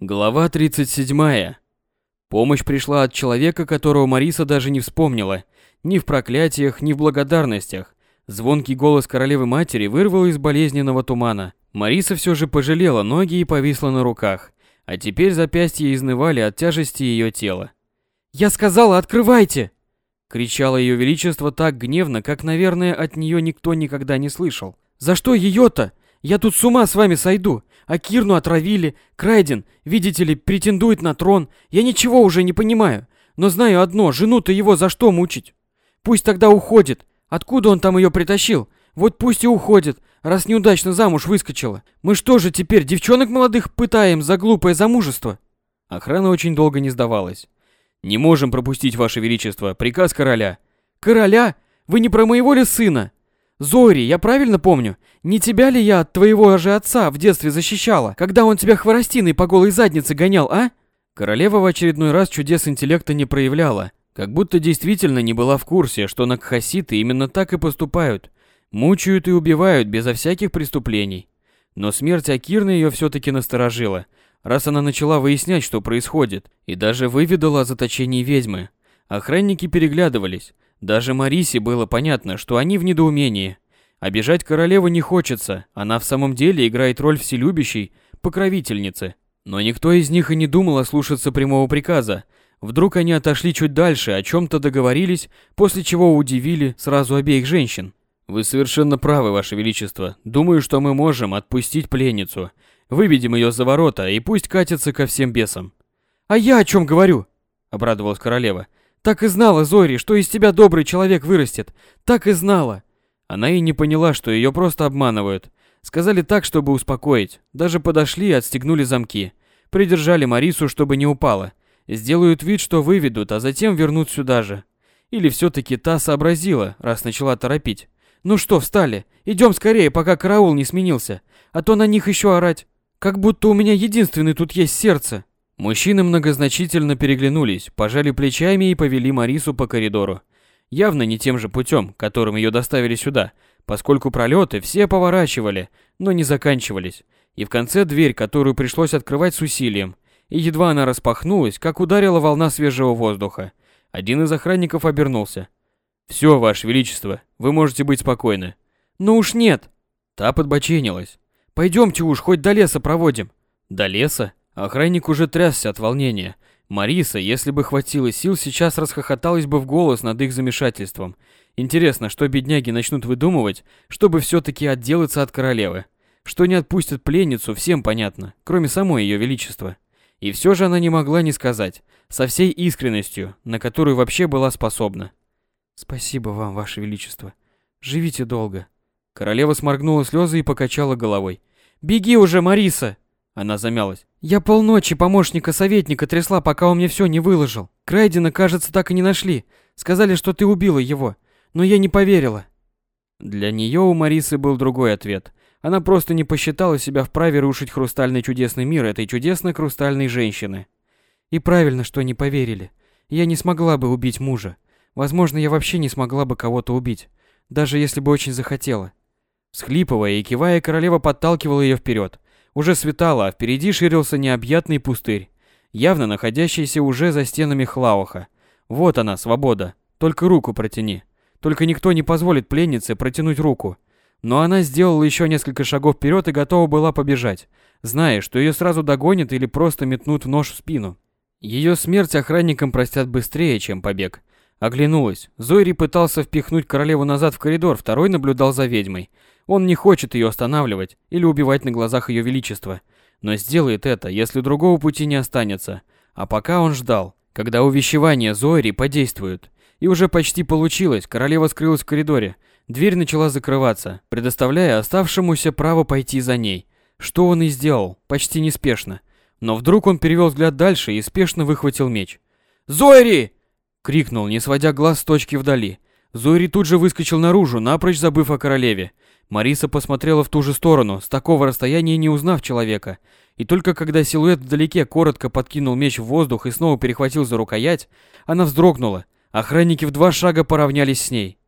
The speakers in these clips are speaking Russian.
Глава 37. Помощь пришла от человека, которого Мариса даже не вспомнила. Ни в проклятиях, ни в благодарностях. Звонкий голос королевы-матери вырвал из болезненного тумана. Мариса все же пожалела ноги и повисла на руках. А теперь запястья изнывали от тяжести ее тела. «Я сказала, открывайте!» Кричало ее величество так гневно, как, наверное, от нее никто никогда не слышал. «За что ее-то? Я тут с ума с вами сойду! А Кирну отравили. Крайден, видите ли, претендует на трон. Я ничего уже не понимаю. Но знаю одно, жену-то его за что мучить? Пусть тогда уходит. Откуда он там ее притащил? Вот пусть и уходит, раз неудачно замуж выскочила. Мы что же теперь девчонок молодых пытаем за глупое замужество? Охрана очень долго не сдавалась. Не можем пропустить, ваше величество, приказ короля. Короля? Вы не про моего ли сына? Зори, я правильно помню? Не тебя ли я от твоего же отца в детстве защищала, когда он тебя хворостиной по голой заднице гонял, а? Королева в очередной раз чудес интеллекта не проявляла, как будто действительно не была в курсе, что накхаситы именно так и поступают. Мучают и убивают безо всяких преступлений. Но смерть Акирны ее все-таки насторожила, раз она начала выяснять, что происходит, и даже выведала о заточении ведьмы. Охранники переглядывались, даже Марисе было понятно, что они в недоумении. Обижать королеву не хочется, она в самом деле играет роль вселюбящей, покровительницы. Но никто из них и не думал ослушаться прямого приказа. Вдруг они отошли чуть дальше, о чем-то договорились, после чего удивили сразу обеих женщин. «Вы совершенно правы, Ваше Величество. Думаю, что мы можем отпустить пленницу. Выведем ее за ворота и пусть катится ко всем бесам». «А я о чем говорю?» – обрадовалась королева. Так и знала, Зори, что из тебя добрый человек вырастет. Так и знала. Она и не поняла, что ее просто обманывают. Сказали так, чтобы успокоить. Даже подошли и отстегнули замки. Придержали Марису, чтобы не упала. Сделают вид, что выведут, а затем вернут сюда же. Или все-таки та сообразила, раз начала торопить. Ну что, встали? Идем скорее, пока караул не сменился. А то на них еще орать. Как будто у меня единственный тут есть сердце. Мужчины многозначительно переглянулись, пожали плечами и повели Марису по коридору. Явно не тем же путем, которым ее доставили сюда, поскольку пролеты все поворачивали, но не заканчивались. И в конце дверь, которую пришлось открывать с усилием. И едва она распахнулась, как ударила волна свежего воздуха. Один из охранников обернулся. «Все, Ваше Величество, вы можете быть спокойны». «Ну уж нет». Та подбоченилась. «Пойдемте уж, хоть до леса проводим». «До леса? Охранник уже трясся от волнения. Мариса, если бы хватило сил, сейчас расхохоталась бы в голос над их замешательством. Интересно, что бедняги начнут выдумывать, чтобы все-таки отделаться от королевы. Что не отпустят пленницу, всем понятно, кроме самой ее величества. И все же она не могла не сказать, со всей искренностью, на которую вообще была способна. «Спасибо вам, ваше величество. Живите долго». Королева сморгнула слезы и покачала головой. «Беги уже, Мариса!» Она замялась. Я полночи помощника советника трясла, пока он мне все не выложил. Крайдена, кажется, так и не нашли. Сказали, что ты убила его. Но я не поверила. Для нее у Марисы был другой ответ. Она просто не посчитала себя вправе рушить хрустальный чудесный мир этой чудесной хрустальной женщины. И правильно, что не поверили. Я не смогла бы убить мужа. Возможно, я вообще не смогла бы кого-то убить, даже если бы очень захотела. Схлипывая и кивая, королева подталкивала ее вперед. Уже светало, а впереди ширился необъятный пустырь, явно находящийся уже за стенами Хлауха. Вот она, свобода. Только руку протяни. Только никто не позволит пленнице протянуть руку. Но она сделала еще несколько шагов вперед и готова была побежать, зная, что ее сразу догонят или просто метнут нож в спину. Ее смерть охранникам простят быстрее, чем побег. Оглянулась. Зойри пытался впихнуть королеву назад в коридор, второй наблюдал за ведьмой. Он не хочет ее останавливать или убивать на глазах ее величества, но сделает это, если другого пути не останется. А пока он ждал, когда увещевание Зоэри подействует. И уже почти получилось, королева скрылась в коридоре. Дверь начала закрываться, предоставляя оставшемуся право пойти за ней. Что он и сделал, почти неспешно. Но вдруг он перевел взгляд дальше и спешно выхватил меч. «Зоэри!» — крикнул, не сводя глаз с точки вдали. Зоэри тут же выскочил наружу, напрочь забыв о королеве. Мариса посмотрела в ту же сторону, с такого расстояния не узнав человека. И только когда силуэт вдалеке коротко подкинул меч в воздух и снова перехватил за рукоять, она вздрогнула. Охранники в два шага поравнялись с ней.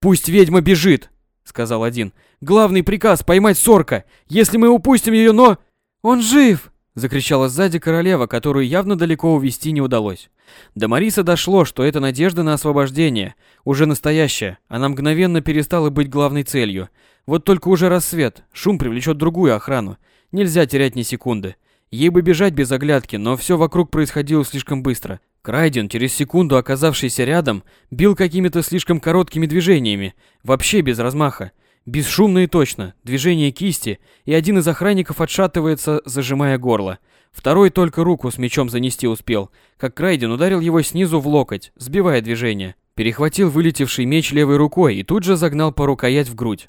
«Пусть ведьма бежит!» — сказал один. «Главный приказ — поймать сорка! Если мы упустим ее, но...» «Он жив!» Закричала сзади королева, которую явно далеко увести не удалось. До Мариса дошло, что это надежда на освобождение, уже настоящая, она мгновенно перестала быть главной целью. Вот только уже рассвет, шум привлечет другую охрану. Нельзя терять ни секунды. Ей бы бежать без оглядки, но все вокруг происходило слишком быстро. Крайден, через секунду оказавшийся рядом, бил какими-то слишком короткими движениями, вообще без размаха. Бесшумно и точно, движение кисти, и один из охранников отшатывается, зажимая горло. Второй только руку с мечом занести успел, как Крайден ударил его снизу в локоть, сбивая движение. Перехватил вылетевший меч левой рукой и тут же загнал по рукоять в грудь.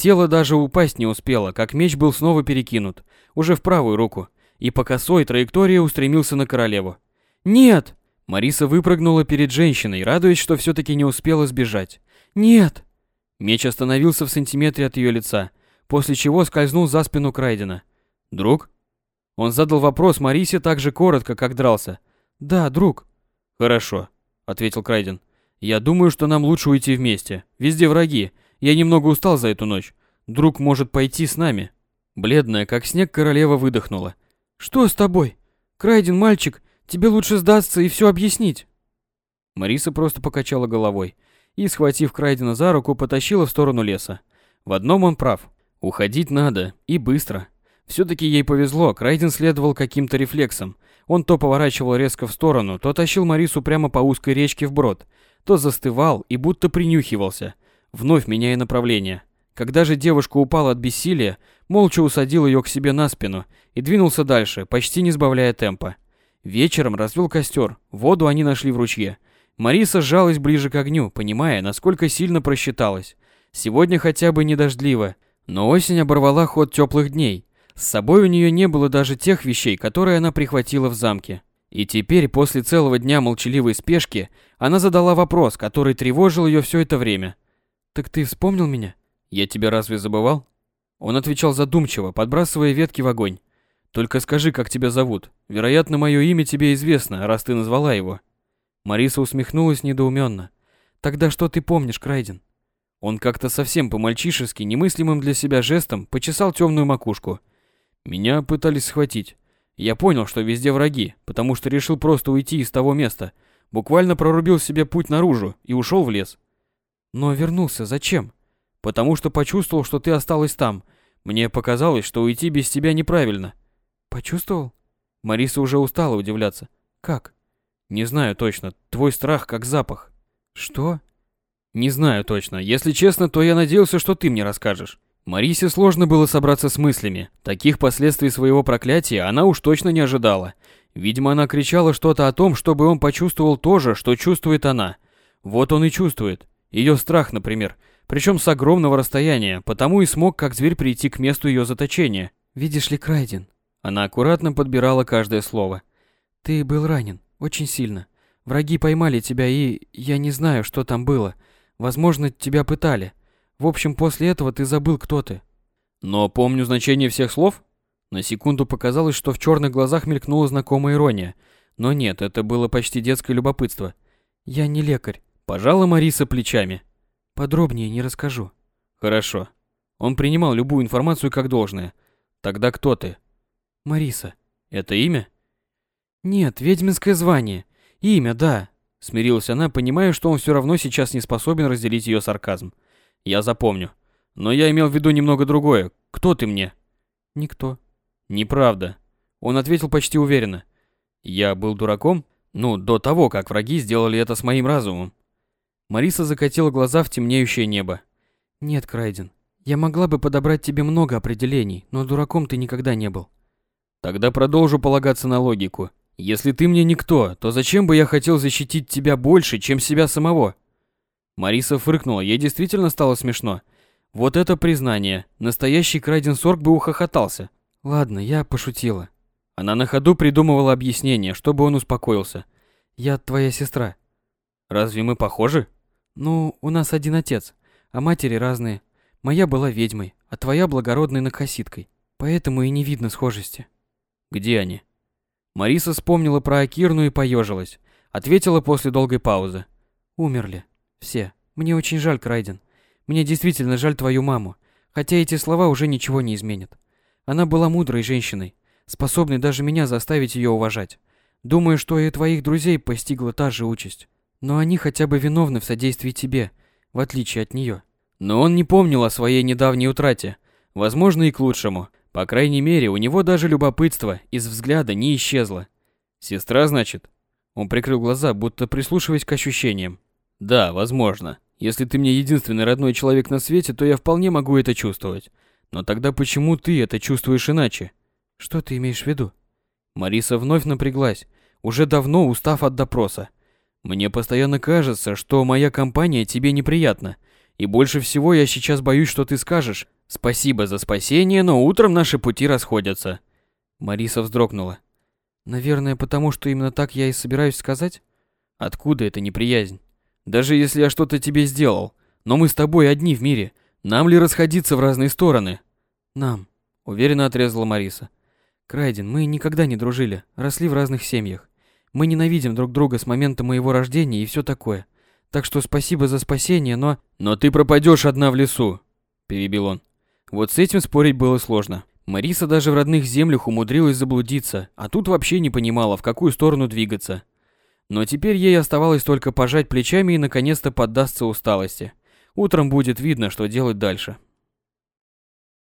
Тело даже упасть не успело, как меч был снова перекинут, уже в правую руку, и по косой траектории устремился на королеву. «Нет!» Мариса выпрыгнула перед женщиной, радуясь, что все-таки не успела сбежать. «Нет!» Меч остановился в сантиметре от ее лица, после чего скользнул за спину Крайдена. «Друг?» Он задал вопрос Марисе так же коротко, как дрался. «Да, друг». «Хорошо», — ответил Крайден. «Я думаю, что нам лучше уйти вместе. Везде враги. Я немного устал за эту ночь. Друг может пойти с нами». Бледная, как снег, королева выдохнула. «Что с тобой? Крайден, мальчик, тебе лучше сдаться и все объяснить». Мариса просто покачала головой и, схватив Крайдена за руку, потащила в сторону леса. В одном он прав. Уходить надо, и быстро. Все-таки ей повезло, Крайден следовал каким-то рефлексам. Он то поворачивал резко в сторону, то тащил Марису прямо по узкой речке вброд, то застывал и будто принюхивался, вновь меняя направление. Когда же девушка упала от бессилия, молча усадил ее к себе на спину и двинулся дальше, почти не сбавляя темпа. Вечером развел костер, воду они нашли в ручье – Мариса сжалась ближе к огню, понимая, насколько сильно просчиталась. Сегодня хотя бы не дождливо, но осень оборвала ход теплых дней. С собой у нее не было даже тех вещей, которые она прихватила в замке. И теперь, после целого дня молчаливой спешки, она задала вопрос, который тревожил ее все это время. «Так ты вспомнил меня?» «Я тебя разве забывал?» Он отвечал задумчиво, подбрасывая ветки в огонь. «Только скажи, как тебя зовут. Вероятно, мое имя тебе известно, раз ты назвала его». Мариса усмехнулась недоуменно. «Тогда что ты помнишь, Крайден?» Он как-то совсем по-мальчишески, немыслимым для себя жестом, почесал темную макушку. Меня пытались схватить. Я понял, что везде враги, потому что решил просто уйти из того места. Буквально прорубил себе путь наружу и ушел в лес. Но вернулся зачем? Потому что почувствовал, что ты осталась там. Мне показалось, что уйти без тебя неправильно. Почувствовал? Мариса уже устала удивляться. Как? Не знаю точно. Твой страх как запах. Что? Не знаю точно. Если честно, то я надеялся, что ты мне расскажешь. Марисе сложно было собраться с мыслями. Таких последствий своего проклятия она уж точно не ожидала. Видимо, она кричала что-то о том, чтобы он почувствовал то же, что чувствует она. Вот он и чувствует. Ее страх, например. Причем с огромного расстояния, потому и смог как зверь прийти к месту ее заточения. «Видишь ли, Крайден?» Она аккуратно подбирала каждое слово. «Ты был ранен. Очень сильно. Враги поймали тебя и... Я не знаю, что там было. Возможно, тебя пытали. В общем, после этого ты забыл, кто ты. Но помню значение всех слов? На секунду показалось, что в черных глазах мелькнула знакомая ирония. Но нет, это было почти детское любопытство. Я не лекарь. Пожала Мариса плечами. Подробнее не расскажу. Хорошо. Он принимал любую информацию как должное. Тогда кто ты? Мариса. Это имя? «Нет, ведьминское звание. Имя, да», — смирилась она, понимая, что он все равно сейчас не способен разделить ее сарказм. «Я запомню. Но я имел в виду немного другое. Кто ты мне?» «Никто». «Неправда». Он ответил почти уверенно. «Я был дураком? Ну, до того, как враги сделали это с моим разумом». Мариса закатила глаза в темнеющее небо. «Нет, Крайден, я могла бы подобрать тебе много определений, но дураком ты никогда не был». «Тогда продолжу полагаться на логику. Если ты мне никто, то зачем бы я хотел защитить тебя больше, чем себя самого? Мариса фыркнула, ей действительно стало смешно. Вот это признание. Настоящий Крайден Сорг бы ухохотался. Ладно, я пошутила. Она на ходу придумывала объяснение, чтобы он успокоился. Я твоя сестра. Разве мы похожи? Ну, у нас один отец, а матери разные. Моя была ведьмой, а твоя благородной накоситкой. Поэтому и не видно схожести. Где они? Мариса вспомнила про Акирну и поежилась. Ответила после долгой паузы. «Умерли. Все. Мне очень жаль, Крайден. Мне действительно жаль твою маму. Хотя эти слова уже ничего не изменят. Она была мудрой женщиной. способный даже меня заставить ее уважать. Думаю, что и твоих друзей постигла та же участь. Но они хотя бы виновны в содействии тебе, в отличие от нее. Но он не помнил о своей недавней утрате. Возможно, и к лучшему. По крайней мере, у него даже любопытство из взгляда не исчезло. «Сестра, значит?» Он прикрыл глаза, будто прислушиваясь к ощущениям. «Да, возможно. Если ты мне единственный родной человек на свете, то я вполне могу это чувствовать. Но тогда почему ты это чувствуешь иначе?» «Что ты имеешь в виду?» Мариса вновь напряглась, уже давно устав от допроса. «Мне постоянно кажется, что моя компания тебе неприятна, и больше всего я сейчас боюсь, что ты скажешь «Спасибо за спасение, но утром наши пути расходятся». Мариса вздрогнула. «Наверное, потому что именно так я и собираюсь сказать?» «Откуда эта неприязнь? Даже если я что-то тебе сделал, но мы с тобой одни в мире, нам ли расходиться в разные стороны?» «Нам», — уверенно отрезала Мариса. Крайден, мы никогда не дружили, росли в разных семьях. Мы ненавидим друг друга с момента моего рождения и все такое. Так что спасибо за спасение, но... Но ты пропадешь одна в лесу, перебил он. Вот с этим спорить было сложно. Мариса даже в родных землях умудрилась заблудиться, а тут вообще не понимала, в какую сторону двигаться. Но теперь ей оставалось только пожать плечами и наконец-то поддастся усталости. Утром будет видно, что делать дальше.